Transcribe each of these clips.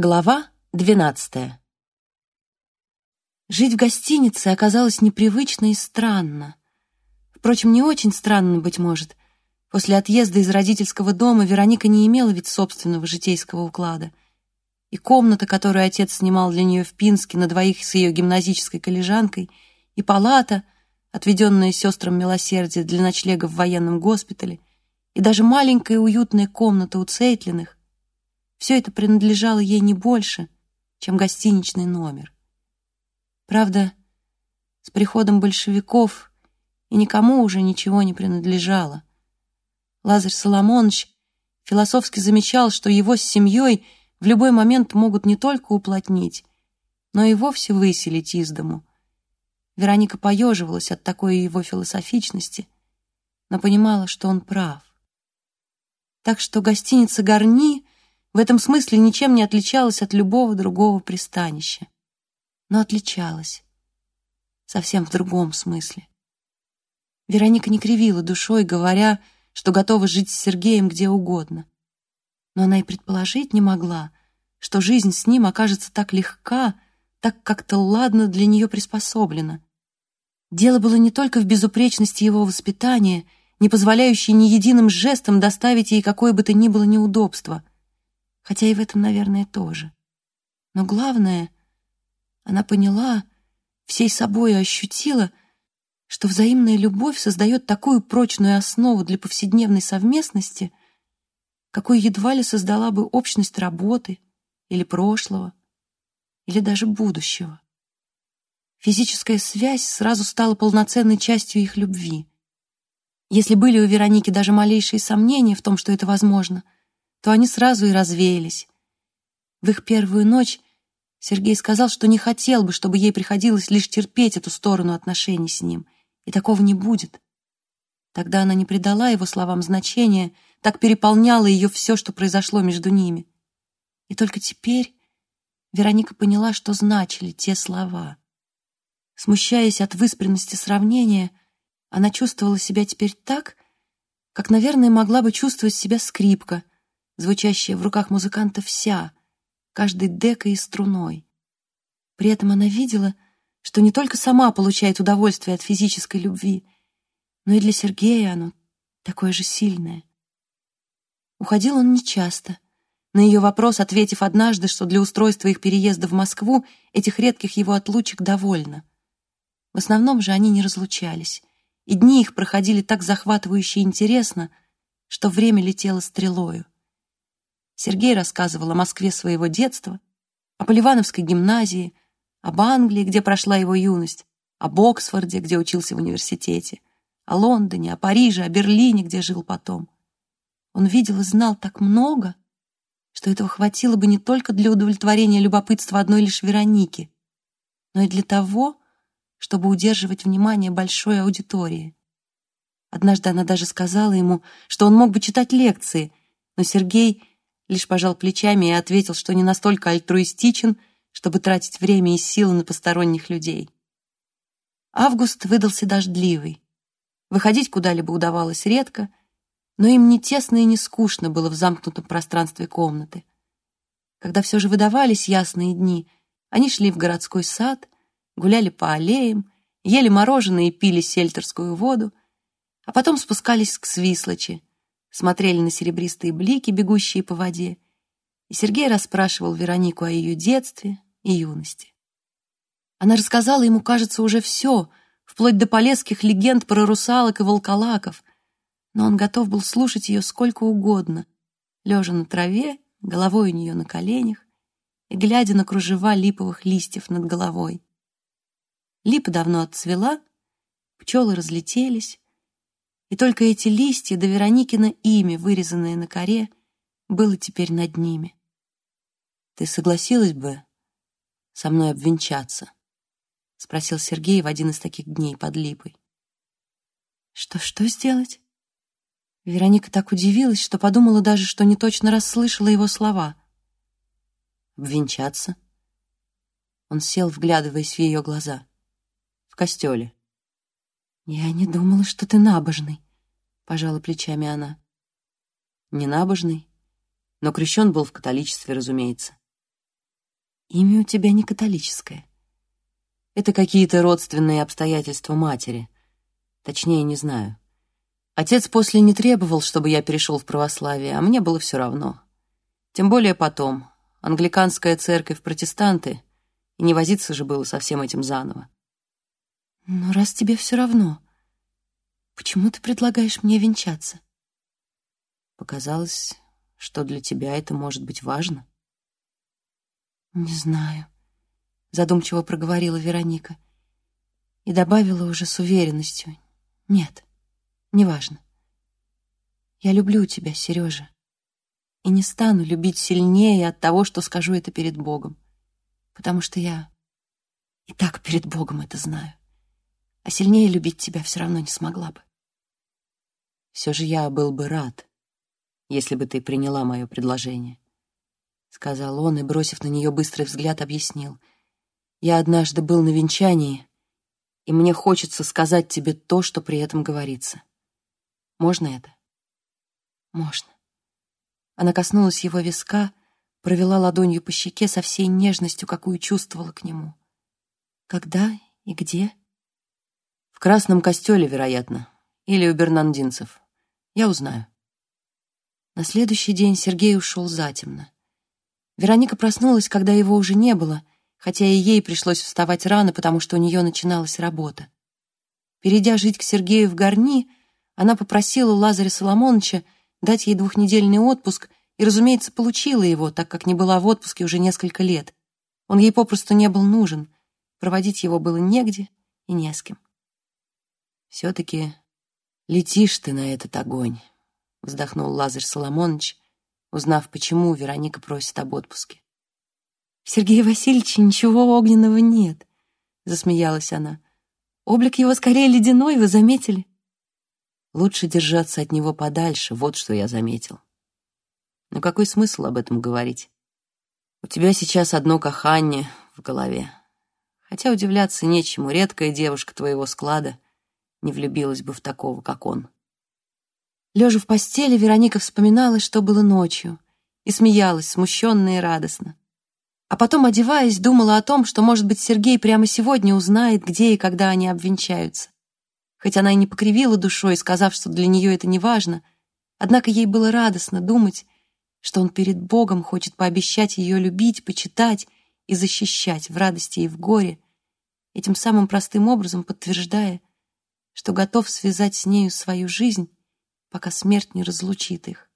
Глава двенадцатая. Жить в гостинице оказалось непривычно и странно. Впрочем, не очень странно, быть может. После отъезда из родительского дома Вероника не имела ведь собственного житейского уклада. И комната, которую отец снимал для нее в Пинске на двоих с ее гимназической коллежанкой, и палата, отведенная сестрам милосердия для ночлега в военном госпитале, и даже маленькая уютная комната у Цейтлиных, все это принадлежало ей не больше, чем гостиничный номер. Правда, с приходом большевиков и никому уже ничего не принадлежало. Лазарь Соломонович философски замечал, что его с семьей в любой момент могут не только уплотнить, но и вовсе выселить из дому. Вероника поеживалась от такой его философичности, но понимала, что он прав. Так что гостиница «Гарни» в этом смысле ничем не отличалась от любого другого пристанища. Но отличалась. Совсем в другом смысле. Вероника не кривила душой, говоря, что готова жить с Сергеем где угодно. Но она и предположить не могла, что жизнь с ним окажется так легка, так как-то ладно для нее приспособлена. Дело было не только в безупречности его воспитания, не позволяющей ни единым жестом доставить ей какое бы то ни было неудобство — хотя и в этом, наверное, тоже. Но главное, она поняла, всей собой ощутила, что взаимная любовь создает такую прочную основу для повседневной совместности, какой едва ли создала бы общность работы или прошлого, или даже будущего. Физическая связь сразу стала полноценной частью их любви. Если были у Вероники даже малейшие сомнения в том, что это возможно — то они сразу и развеялись. В их первую ночь Сергей сказал, что не хотел бы, чтобы ей приходилось лишь терпеть эту сторону отношений с ним, и такого не будет. Тогда она не придала его словам значения, так переполняло ее все, что произошло между ними. И только теперь Вероника поняла, что значили те слова. Смущаясь от выспренности сравнения, она чувствовала себя теперь так, как, наверное, могла бы чувствовать себя скрипка, звучащая в руках музыканта вся, каждой декой и струной. При этом она видела, что не только сама получает удовольствие от физической любви, но и для Сергея оно такое же сильное. Уходил он нечасто, на ее вопрос ответив однажды, что для устройства их переезда в Москву этих редких его отлучек довольно. В основном же они не разлучались, и дни их проходили так захватывающе интересно, что время летело стрелою. Сергей рассказывал о Москве своего детства, о Поливановской гимназии, об Англии, где прошла его юность, об Оксфорде, где учился в университете, о Лондоне, о Париже, о Берлине, где жил потом. Он видел и знал так много, что этого хватило бы не только для удовлетворения любопытства одной лишь Вероники, но и для того, чтобы удерживать внимание большой аудитории. Однажды она даже сказала ему, что он мог бы читать лекции, но Сергей лишь пожал плечами и ответил, что не настолько альтруистичен, чтобы тратить время и силы на посторонних людей. Август выдался дождливый. Выходить куда-либо удавалось редко, но им не тесно и не скучно было в замкнутом пространстве комнаты. Когда все же выдавались ясные дни, они шли в городской сад, гуляли по аллеям, ели мороженое и пили сельтерскую воду, а потом спускались к Свислочи, смотрели на серебристые блики, бегущие по воде, и Сергей расспрашивал Веронику о ее детстве и юности. Она рассказала ему, кажется, уже все, вплоть до полесских легенд про русалок и волколаков, но он готов был слушать ее сколько угодно, лежа на траве, головой у нее на коленях и глядя на кружева липовых листьев над головой. Липа давно отцвела, пчелы разлетелись, и только эти листья да Вероникина имя, вырезанное на коре, было теперь над ними. «Ты согласилась бы со мной обвенчаться?» — спросил Сергей в один из таких дней под липой. «Что-что сделать?» Вероника так удивилась, что подумала даже, что не точно расслышала его слова. «Обвенчаться?» Он сел, вглядываясь в ее глаза. «В костеле». «Я не думала, что ты набожный», — пожала плечами она. «Не набожный, но крещен был в католичестве, разумеется. Имя у тебя не католическое. Это какие-то родственные обстоятельства матери. Точнее, не знаю. Отец после не требовал, чтобы я перешел в православие, а мне было все равно. Тем более потом. Англиканская церковь, протестанты. И не возиться же было со всем этим заново. Но раз тебе все равно, почему ты предлагаешь мне венчаться? Показалось, что для тебя это может быть важно. Не знаю, задумчиво проговорила Вероника и добавила уже с уверенностью. Нет, неважно. Я люблю тебя, Сережа, и не стану любить сильнее от того, что скажу это перед Богом, потому что я и так перед Богом это знаю, а сильнее любить тебя все равно не смогла бы. Все же я был бы рад, если бы ты приняла мое предложение», — сказал он и, бросив на нее быстрый взгляд, объяснил. «Я однажды был на венчании, и мне хочется сказать тебе то, что при этом говорится. Можно это?» «Можно». Она коснулась его виска, провела ладонью по щеке со всей нежностью, какую чувствовала к нему. «Когда и где?» «В красном костеле, вероятно, или у бернандинцев. Я узнаю». На следующий день Сергей ушел затемно. Вероника проснулась, когда его уже не было, хотя и ей пришлось вставать рано, потому что у нее начиналась работа. Перейдя жить к Сергею в Горни, она попросила Лазаря Соломоновича дать ей двухнедельный отпуск и, разумеется, получила его, так как не была в отпуске уже несколько лет. Он ей попросту не был нужен, проводить его было негде и не с кем. «Все-таки летишь ты на этот огонь», — вздохнул Лазарь Соломонович, узнав, почему Вероника просит об отпуске. Сергея Васильевича ничего огненного нет», — засмеялась она. «Облик его скорее ледяной, вы заметили?» «Лучше держаться от него подальше, вот что я заметил. Но какой смысл об этом говорить? У тебя сейчас одно каханье в голове. Хотя удивляться нечему, редкая девушка твоего склада не влюбилась бы в такого, как он». Лежа в постели, Вероника вспоминала, что было ночью, и смеялась, смущенно и радостно. А потом, одеваясь, думала о том, что, может быть, Сергей прямо сегодня узнает, где и когда они обвенчаются. Хоть она и не покривила душой, сказав, что для нее это не важно, однако ей было радостно думать, что он перед Богом хочет пообещать ее любить, почитать и защищать в радости и в горе, этим самым простым образом подтверждая, что готов связать с нею свою жизнь пока смерть не разлучит их.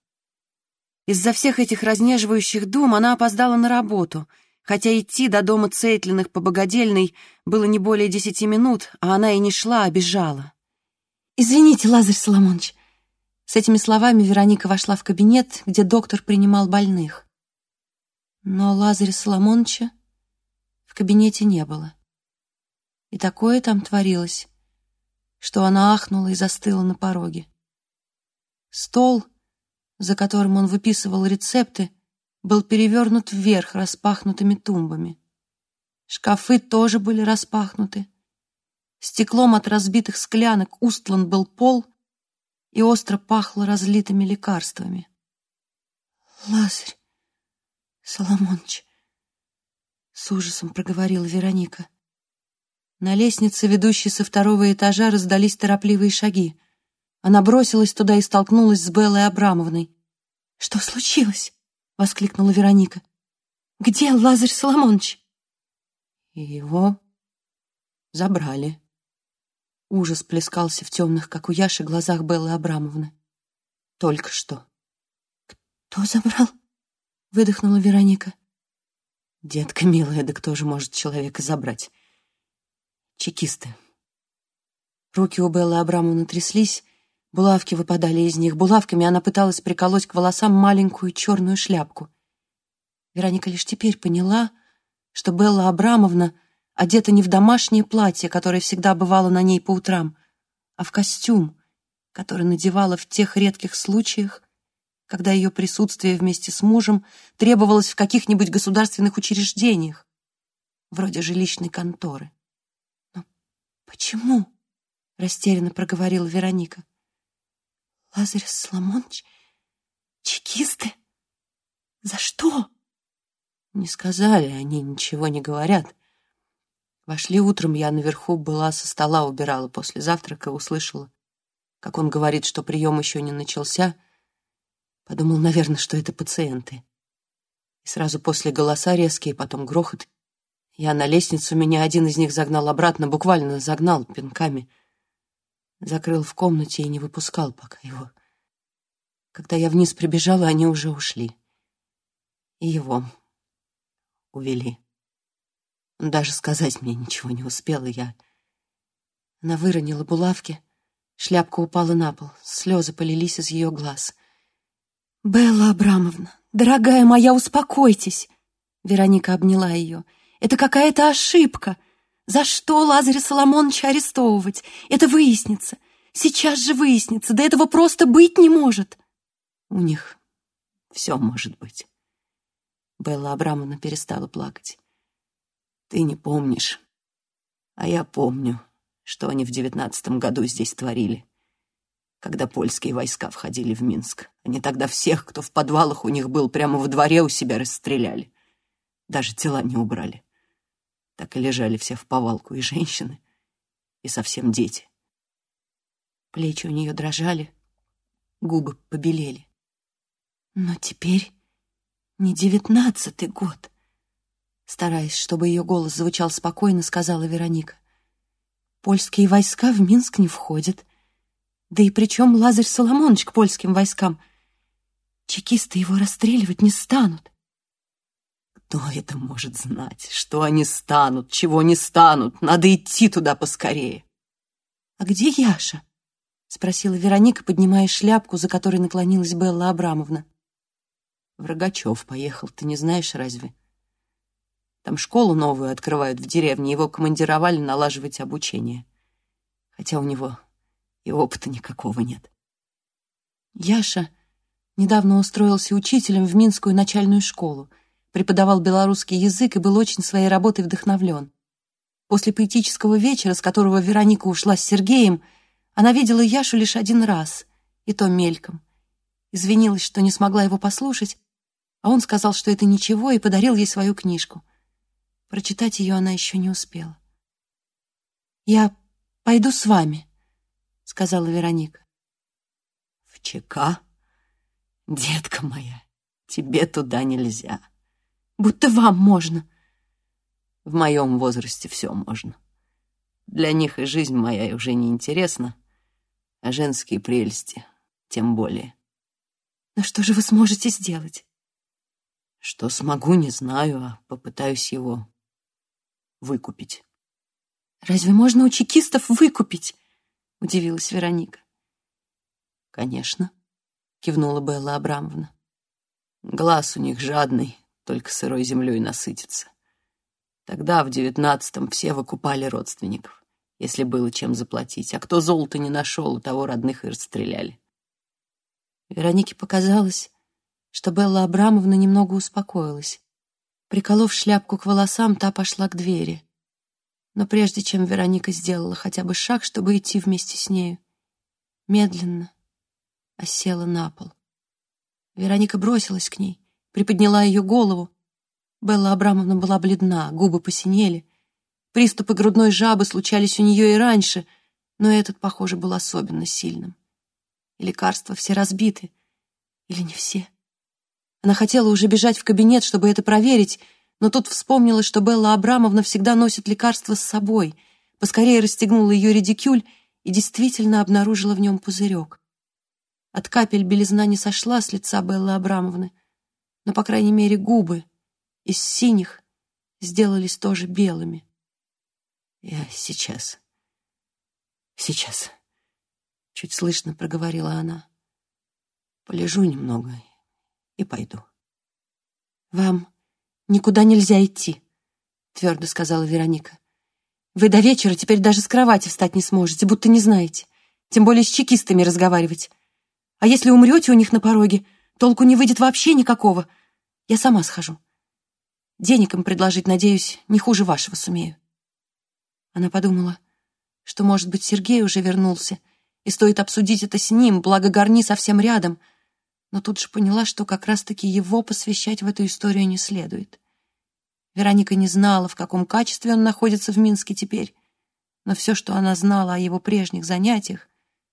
Из-за всех этих разнеживающих дум она опоздала на работу, хотя идти до дома Цейтлиных по Богодельной было не более десяти минут, а она и не шла, а бежала. «Извините, Лазарь Соломонович». С этими словами Вероника вошла в кабинет, где доктор принимал больных. Но Лазаря Соломоновича в кабинете не было. И такое там творилось, что она ахнула и застыла на пороге. Стол, за которым он выписывал рецепты, был перевернут вверх распахнутыми тумбами. Шкафы тоже были распахнуты. Стеклом от разбитых склянок устлан был пол, и остро пахло разлитыми лекарствами. «Лазарь Соломонович», — с ужасом проговорила Вероника. На лестнице, ведущей со второго этажа, раздались торопливые шаги. Она бросилась туда и столкнулась с Беллой Абрамовной. «Что случилось?» — воскликнула Вероника. «Где Лазарь Соломонович?» «Его забрали». Ужас плескался в темных, как у Яши, глазах Беллы Абрамовны. «Только что». «Кто забрал?» — выдохнула Вероника. «Детка милая, да кто же может человека забрать?» «Чекисты». Руки у Беллы Абрамовны тряслись, Булавки выпадали из них. Булавками она пыталась приколоть к волосам маленькую черную шляпку. Вероника лишь теперь поняла, что Белла Абрамовна одета не в домашнее платье, которое всегда бывало на ней по утрам, а в костюм, который надевала в тех редких случаях, когда ее присутствие вместе с мужем требовалось в каких-нибудь государственных учреждениях, вроде жилищной конторы. «Но почему?» — растерянно проговорила Вероника. Лазарь Соломонович? Чекисты? За что? Не сказали, они ничего не говорят. Вошли утром, я наверху была, со стола убирала после завтрака, услышала, как он говорит, что прием еще не начался. Подумал, наверное, что это пациенты. И сразу после голоса резкие, потом грохот. Я на лестницу, меня один из них загнал обратно, буквально загнал пинками. Закрыл в комнате и не выпускал пока его. Когда я вниз прибежала, они уже ушли. И его увели. Даже сказать мне ничего не успела я. Она выронила булавки, шляпка упала на пол, слезы полились из ее глаз. «Белла Абрамовна, дорогая моя, успокойтесь!» Вероника обняла ее. «Это какая-то ошибка. За что Лазаря Соломоновича арестовывать? Это выяснится. Сейчас же выяснится. Да этого просто быть не может!» У них все может быть. Белла Абрамовна перестала плакать. Ты не помнишь, а я помню, что они в девятнадцатом году здесь творили, когда польские войска входили в Минск. Они тогда всех, кто в подвалах у них был, прямо во дворе у себя расстреляли. Даже тела не убрали. Так и лежали все в повалку, и женщины, и совсем дети. Плечи у нее дрожали, губы побелели. Но теперь не девятнадцатый год. Стараясь, чтобы ее голос звучал спокойно, сказала Вероника. Польские войска в Минск не входят. Да и причем Лазарь Соломонович к польским войскам? Чекисты его расстреливать не станут. Кто это может знать? Что они станут, чего не станут? Надо идти туда поскорее. А где Яша? — спросила Вероника, поднимая шляпку, за которой наклонилась Белла Абрамовна. В Рогачев поехал, ты не знаешь разве? Там школу новую открывают в деревне, его командировали налаживать обучение. Хотя у него и опыта никакого нет. Яша недавно устроился учителем в Минскую начальную школу, преподавал белорусский язык и был очень своей работой вдохновлен. После поэтического вечера, с которого Вероника ушла с Сергеем, она видела Яшу лишь один раз, и то мельком. Извинилась, что не смогла его послушать, а он сказал, что это ничего, и подарил ей свою книжку. Прочитать ее она еще не успела. «Я пойду с вами», — сказала Вероника. «В ЧК? Детка моя, тебе туда нельзя. Будто вам можно». «В моем возрасте все можно. Для них и жизнь моя уже не интересна, а женские прелести тем более». «Но что же вы сможете сделать?» Что смогу, не знаю, а попытаюсь его выкупить. «Разве можно у чекистов выкупить?» — удивилась Вероника. «Конечно», — кивнула Белла Абрамовна. «Глаз у них жадный, только сырой землей насытится. Тогда, в девятнадцатом, все выкупали родственников, если было чем заплатить, а кто золото не нашел, у того родных и расстреляли». Веронике показалось, что Белла Абрамовна немного успокоилась. Приколов шляпку к волосам, та пошла к двери. Но прежде чем Вероника сделала хотя бы шаг, чтобы идти вместе с нею, медленно осела на пол. Вероника бросилась к ней, приподняла ее голову. Белла Абрамовна была бледна, губы посинели. Приступы грудной жабы случались у нее и раньше, но этот, похоже, был особенно сильным. И лекарства все разбиты, или не все. Она хотела уже бежать в кабинет, чтобы это проверить, но тут вспомнила, что Белла Абрамовна всегда носит лекарства с собой, поскорее расстегнула ее редикюль и действительно обнаружила в нем пузырек. От капель белизна не сошла с лица Беллы Абрамовны, но, по крайней мере, губы из синих сделались тоже белыми. «Я сейчас, сейчас», — чуть слышно проговорила она. «Полежу немного и пойду. «Вам никуда нельзя идти», — твердо сказала Вероника. «Вы до вечера теперь даже с кровати встать не сможете, будто не знаете, тем более с чекистами разговаривать. А если умрете у них на пороге, толку не выйдет вообще никакого. Я сама схожу. Денег им предложить, надеюсь, не хуже вашего сумею». Она подумала, что, может быть, Сергей уже вернулся, и стоит обсудить это с ним, благо Гарни совсем рядом — но тут же поняла, что как раз-таки его посвящать в эту историю не следует. Вероника не знала, в каком качестве он находится в Минске теперь, но все, что она знала о его прежних занятиях,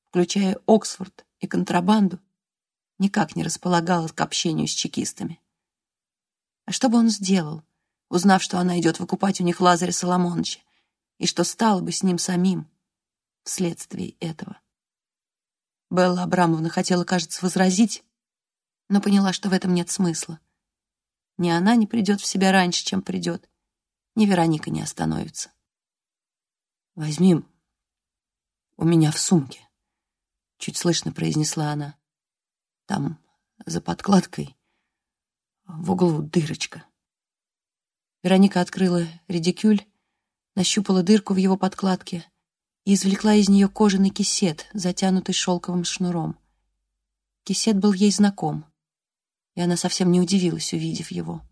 включая Оксфорд и контрабанду, никак не располагало к общению с чекистами. А что бы он сделал, узнав, что она идет выкупать у них Лазаря Соломоновича, и что стало бы с ним самим вследствие этого? Белла Абрамовна хотела, кажется, возразить, но поняла, что в этом нет смысла. Ни она не придет в себя раньше, чем придет, ни Вероника не остановится. «Возьми у меня в сумке», — чуть слышно произнесла она. «Там, за подкладкой, в углу дырочка». Вероника открыла редикюль, нащупала дырку в его подкладке и извлекла из нее кожаный кисет, затянутый шелковым шнуром. Кисет был ей знаком и она совсем не удивилась, увидев его.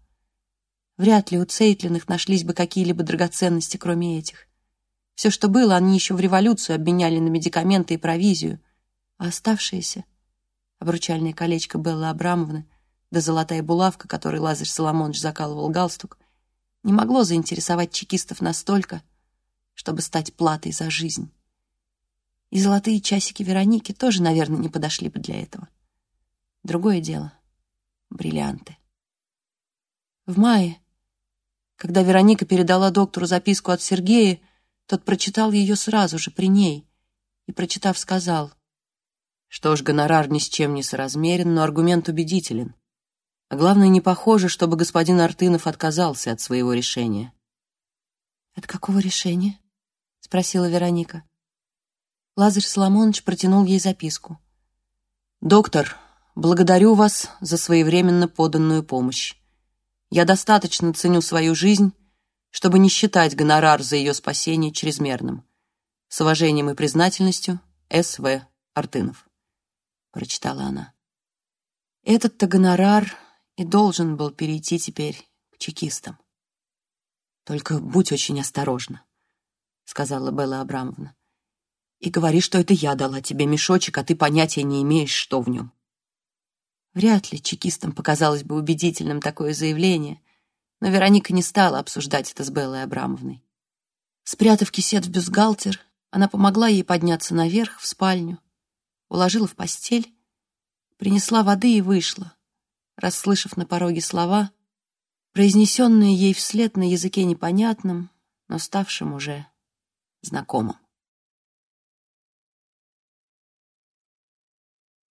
Вряд ли у Цейтлиных нашлись бы какие-либо драгоценности, кроме этих. Все, что было, они еще в революцию обменяли на медикаменты и провизию, а оставшиеся — обручальное колечко Беллы Абрамовны да золотая булавка, которой Лазарь Соломонович закалывал галстук, не могло заинтересовать чекистов настолько, чтобы стать платой за жизнь. И золотые часики Вероники тоже, наверное, не подошли бы для этого. Другое дело бриллианты. В мае, когда Вероника передала доктору записку от Сергея, тот прочитал ее сразу же, при ней, и, прочитав, сказал, что ж, гонорар ни с чем не соразмерен, но аргумент убедителен. А главное, не похоже, чтобы господин Артынов отказался от своего решения. «От какого решения?» — спросила Вероника. Лазарь Соломонович протянул ей записку. «Доктор, Благодарю вас за своевременно поданную помощь. Я достаточно ценю свою жизнь, чтобы не считать гонорар за ее спасение чрезмерным. С уважением и признательностью, С.В. Артынов. Прочитала она. Этот-то гонорар и должен был перейти теперь к чекистам. «Только будь очень осторожна», — сказала Белла Абрамовна. «И говори, что это я дала тебе мешочек, а ты понятия не имеешь, что в нем». Вряд ли чекистам показалось бы убедительным такое заявление, но Вероника не стала обсуждать это с Беллой Абрамовной. Спрятав кисет в бюстгальтер, она помогла ей подняться наверх, в спальню, уложила в постель, принесла воды и вышла, расслышав на пороге слова, произнесенные ей вслед на языке непонятном, но ставшем уже знакомым.